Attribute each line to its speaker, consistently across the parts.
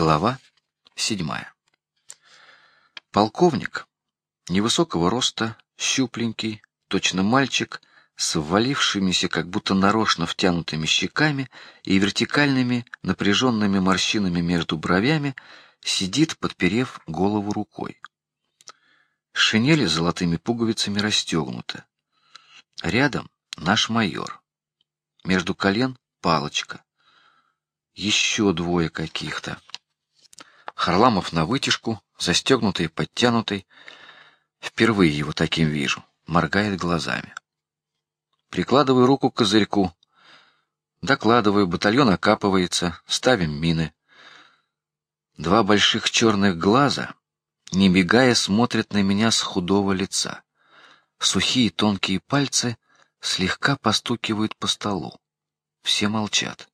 Speaker 1: Глава седьмая. Полковник невысокого роста, щупленький, точно мальчик, с ввалившимися, как будто нарочно втянутыми щеками и вертикальными напряженными морщинами между бровями, сидит, подперев голову рукой. Шинель с золотыми пуговицами расстегнута. Рядом наш майор. Между колен палочка. Еще двое каких-то. Харламов на вытяжку, застегнутый, подтянутый. Впервые его таким вижу. Моргает глазами. Прикладываю руку к козырьку. Докладываю, батальон окапывается, ставим мины. Два больших черных глаза, не мигая, смотрят на меня с худого лица. Сухие тонкие пальцы слегка постукивают по столу. Все молчат.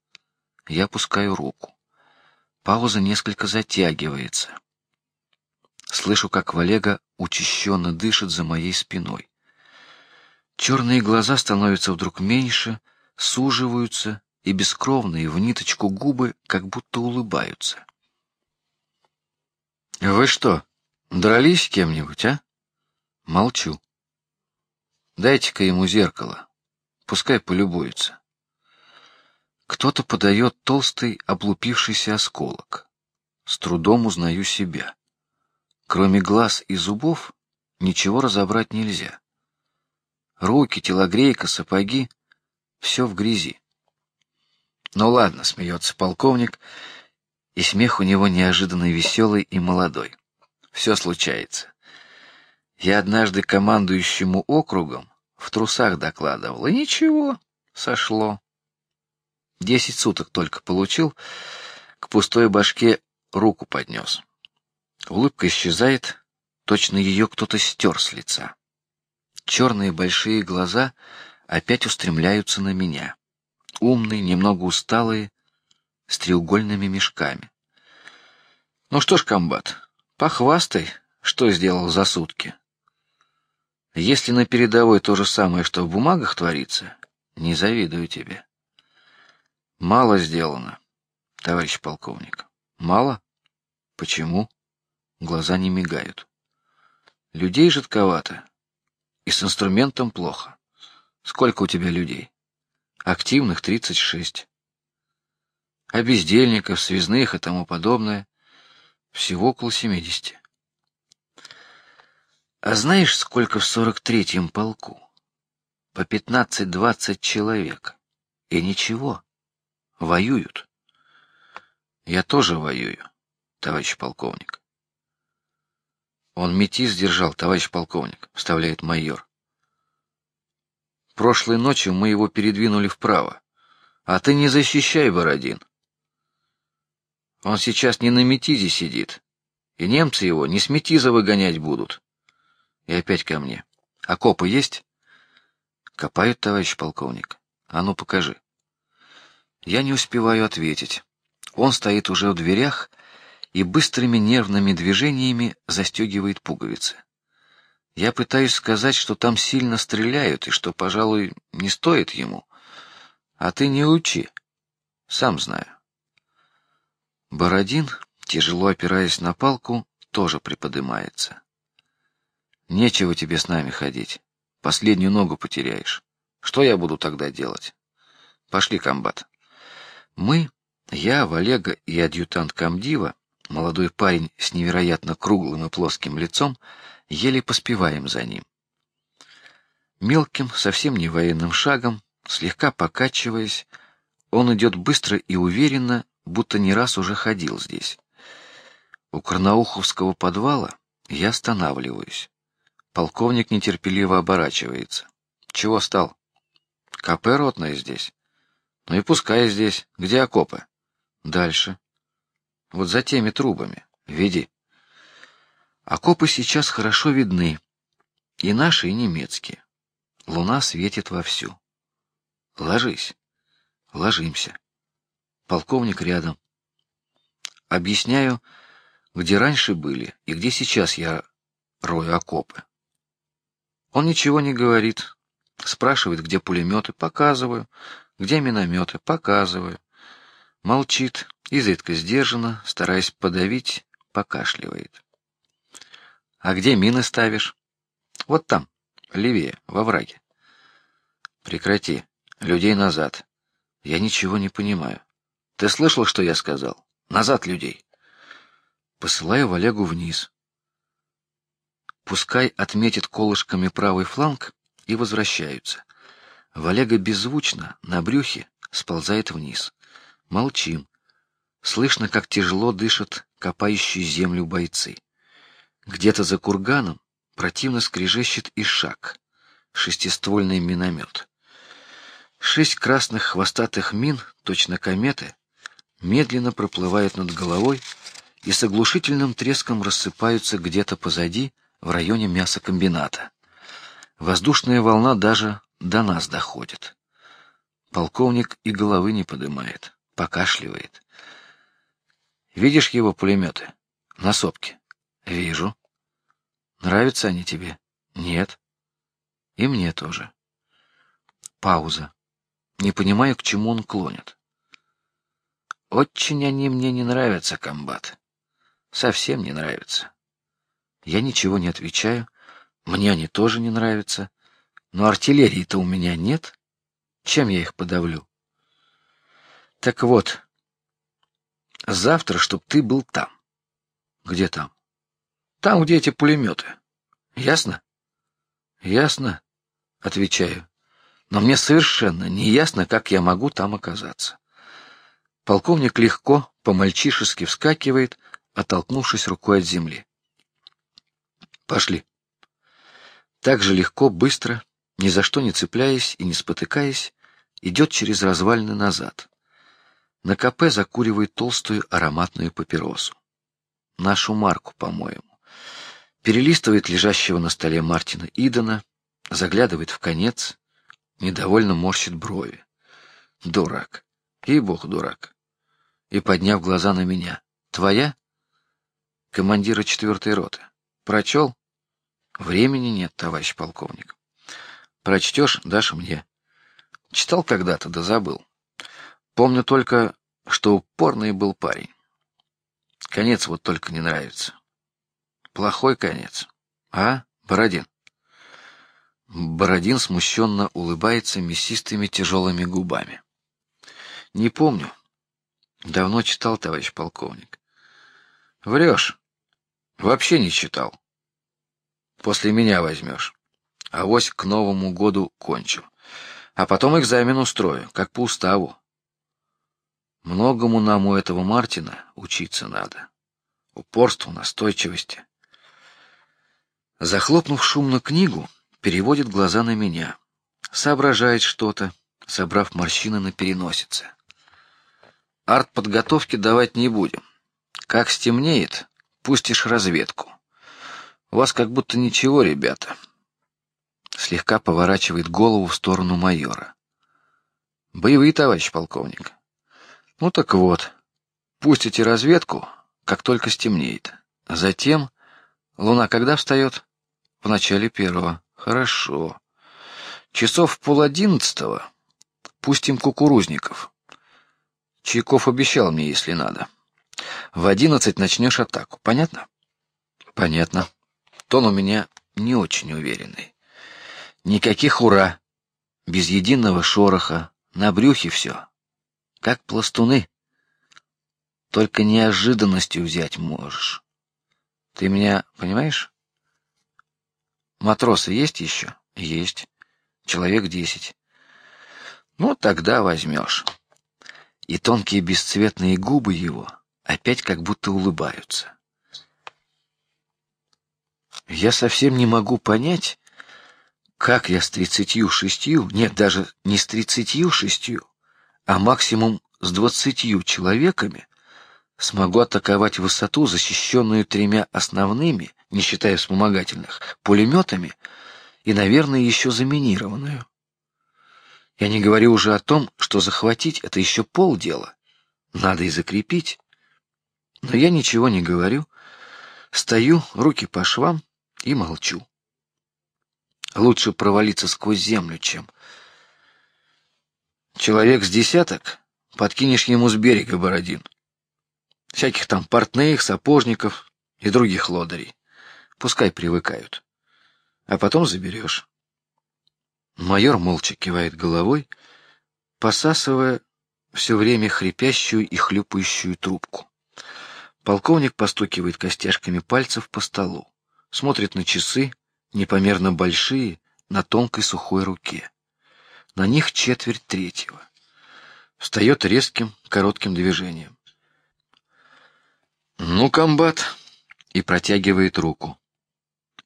Speaker 1: Я опускаю руку. Пауза несколько затягивается. Слышу, как Валега учащенно дышит за моей спиной. Черные глаза становятся вдруг меньше, суживаются, и бескровные в ниточку губы как будто улыбаются. Вы что, дрались кем-нибудь, а? Молчу. Дайте-ка ему зеркало, пускай полюбуется. Кто-то подает толстый облупившийся осколок. С трудом узнаю себя. Кроме глаз и зубов ничего разобрать нельзя. Руки, телогрейка, сапоги — все в грязи. Ну ладно, смеется полковник, и смех у него неожиданно веселый и молодой. Все случается. Я однажды командующему округом в трусах докладывал, и ничего, сошло. Десять суток только получил, к пустой башке руку поднес. Улыбка исчезает, точно ее кто-то стер с лица. Черные большие глаза опять устремляются на меня, умные, немного усталые, с треугольными мешками. Ну что ж, комбат, похвастай, что сделал за сутки. Если на передовой то же самое, что в бумагах творится, не завидую тебе. Мало сделано, товарищ полковник. Мало? Почему? Глаза не мигают. Людей жидковато, и с инструментом плохо. Сколько у тебя людей? Активных тридцать шесть. А бездельников, связных и тому подобное всего около семидесяти. А знаешь, сколько в сорок третьем полку? По пятнадцать-двадцать человек. И ничего. Воюют. Я тоже воюю, товарищ полковник. Он метис держал, товарищ полковник, вставляет майор. Прошлой ночью мы его передвинули вправо, а ты не защищай Бородин. Он сейчас не на метизе сидит, и немцы его не с метиза выгонять будут. И опять ко мне. Окопы есть? Копают, товарищ полковник. А ну покажи. Я не успеваю ответить. Он стоит уже в дверях и быстрыми нервными движениями застегивает пуговицы. Я пытаюсь сказать, что там сильно стреляют и что, пожалуй, не стоит ему. А ты не учи, сам знаю. Бородин, тяжело опираясь на палку, тоже приподнимается. Нечего тебе с нами ходить, последнюю ногу потеряешь. Что я буду тогда делать? Пошли, комбат. Мы, я, Валега и адъютант Камдива, молодой парень с невероятно круглым и плоским лицом, еле поспеваем за ним. Мелким, совсем не военным шагом, слегка покачиваясь, он идет быстро и уверенно, будто не раз уже ходил здесь. У Карнауховского подвала я останавливаюсь. Полковник нетерпеливо оборачивается. Чего стал? КП ротная здесь. Ну и пускай здесь. Где окопы? Дальше. Вот за теми трубами. Веди. Окопы сейчас хорошо видны, и наши, и немецкие. Луна светит вовсю. Ложись. Ложимся. Полковник рядом. Объясняю, где раньше были и где сейчас я рою окопы. Он ничего не говорит, спрашивает, где пулеметы, показываю. Где минометы? Показываю. Молчит, изредка сдержанно, стараясь подавить, покашливает. А где мины ставишь? Вот там, левее, во враге. Прекрати. Людей назад. Я ничего не понимаю. Ты слышал, что я сказал? Назад людей. Посылаю Валегу вниз. Пускай отметит колышками правый фланг и возвращаются. Валега беззвучно на брюхе сползает вниз. Молчим. Слышно, как тяжело дышат копающие землю бойцы. Где-то за курганом противно скрежещет и шаг. Шестиствольный миномет. Шесть красных хвостатых мин, точно кометы, медленно проплывают над головой и с оглушительным треском рассыпаются где-то позади, в районе мясокомбината. Воздушная волна даже до нас доходит. Полковник и головы не поднимает, покашливает. Видишь его пулеметы на сопке? Вижу. Нравятся они тебе? Нет. И мне тоже. Пауза. Не понимаю, к чему он клонит. Очень они мне не нравятся, комбат. Совсем не нравятся. Я ничего не отвечаю. Мне они тоже не нравятся. Но артиллерии-то у меня нет. Чем я их подавлю? Так вот, завтра, чтоб ты был там. Где там? Там, где эти пулеметы. Ясно? Ясно, отвечаю. Но мне совершенно не ясно, как я могу там оказаться. Полковник легко, по-мальчишески вскакивает, оттолкнувшись рукой от земли. Пошли. Так же легко, быстро, ни за что не цепляясь и не спотыкаясь, идет через развалины назад. На КП закуривает толстую ароматную папиросу. Нашу марку, по-моему. Перелистывает лежащего на столе Мартина Идона, заглядывает в конец, недовольно морщит брови. Дурак, и бог дурак. И подняв глаза на меня, твоя? Командира четвертой роты. Прочел? Времени нет, товарищ полковник. Прочтешь, дашь мне. Читал когда-то, да забыл. Помню только, что упорный был парень. Конец вот только не нравится. Плохой конец, а, Бородин? Бородин смущенно улыбается мясистыми тяжелыми губами. Не помню. Давно читал, товарищ полковник. Врешь. Вообще не читал. После меня возьмешь. А вось к Новому году кончу. А потом экзамен устрою, как по уставу. Многому нам у этого Мартина учиться надо. Упорству, настойчивости. Захлопнув шумно книгу, переводит глаза на меня, соображает что-то, собрав морщины на переносице. Арт подготовки давать не будем. Как стемнеет, пустишь разведку. У вас как будто ничего, ребята. Слегка поворачивает голову в сторону майора. Боевые товарищ полковник. Ну так вот, пустите разведку, как только стемнеет. Затем луна когда встает? В начале первого. Хорошо. Часов в пол одиннадцатого пустим кукурузников. Чайков обещал мне, если надо. В одиннадцать начнешь атаку. Понятно? Понятно. Тон у меня не очень уверенный. Никаких ура, без единого шороха, на брюхе все, как пластуны. Только неожиданностью взять можешь. Ты меня понимаешь? Матросы есть еще? Есть. Человек десять. Ну тогда возьмешь. И тонкие бесцветные губы его опять как будто улыбаются. Я совсем не могу понять, как я с тридцатью шестью, нет, даже не с тридцатью шестью, а максимум с двадцатью человеками смогу атаковать высоту, защищенную тремя основными, не считая вспомогательных, пулеметами и, наверное, еще заминированную. Я не говорю уже о том, что захватить это еще полдела, надо и закрепить. Но я ничего не говорю, стою, руки по швам и молчу. Лучше провалиться сквозь землю, чем человек с десяток подкинешь ему с берега Бородин. всяких там портных, сапожников и других лодырей. Пускай привыкают. А потом заберешь. Майор молча кивает головой, посасывая все время хрипящую и хлюпающую трубку. Полковник постукивает костяшками пальцев по столу, смотрит на часы, непомерно большие, на тонкой сухой руке. На них четверть третьего. Встает резким, коротким движением. Ну, комбат, и протягивает руку.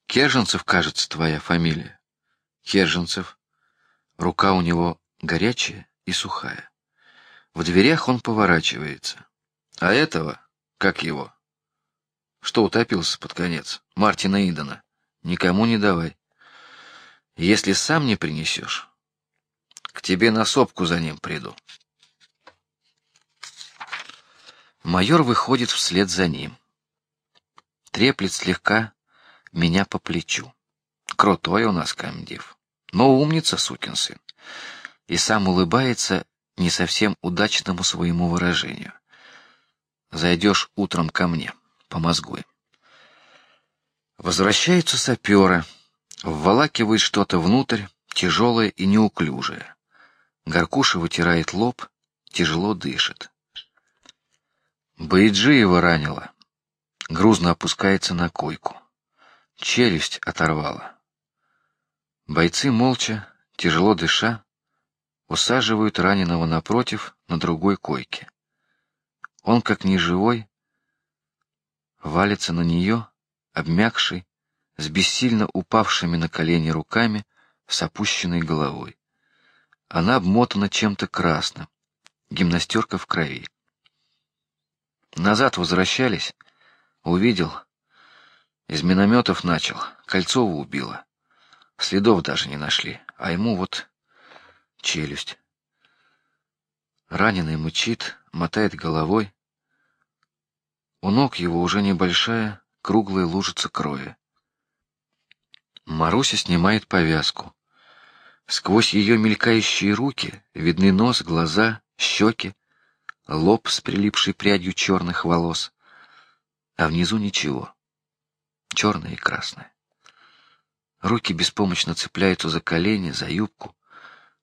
Speaker 1: Керженцев, кажется, твоя фамилия. Керженцев. Рука у него горячая и сухая. В дверях он поворачивается. А этого, как его? Что утопился под конец? Мартина Идона. Никому не давай. Если сам не принесешь, к тебе на сопку за ним приду. Майор выходит вслед за ним. Треплет слегка меня по плечу. Крутой у нас комдив, но умница сукин сын. И сам улыбается не совсем удачному своему выражению. Зайдешь утром ко мне, помозгуем. Возвращаются саперы, вволакивают что-то внутрь, тяжелое и неуклюжее. Гаркуша вытирает лоб, тяжело дышит. Бейджи его ранило. Грузно опускается на койку челюсть оторвала. Бойцы молча, тяжело дыша, усаживают раненого напротив на другой койке. Он как неживой валится на нее, обмякший, с бессильно упавшими на колени руками, с опущенной головой. Она обмотана чем-то красным, гимнастерка в крови. Назад возвращались, увидел, из минометов начал. Кольцова убило. Следов даже не нашли, а ему вот челюсть. Раненый мычит, мотает головой. У ног его уже небольшая круглая лужица крови. Маруся снимает повязку. Сквозь ее мелькающие руки видны нос, глаза, щеки, лоб с прилипшей прядью черных волос, а внизу ничего черное и красное. Руки беспомощно цепляются за колени, за юбку,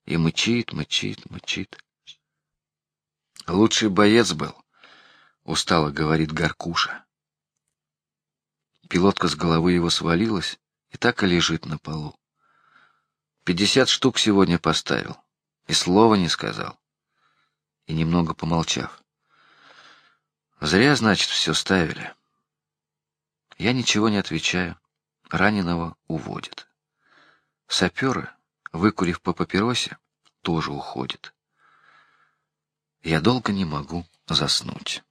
Speaker 1: и мычит, мычит, мычит. Лучший боец был, устало говорит Гаркуша. Пилотка с головы его свалилась и так и лежит на полу. Пятьдесят штук сегодня поставил и слова не сказал. И немного помолчав, зря значит все ставили. Я ничего не отвечаю. Раненого уводят. Саперы, выкурив по папиросе, тоже уходят. Я долго не могу заснуть.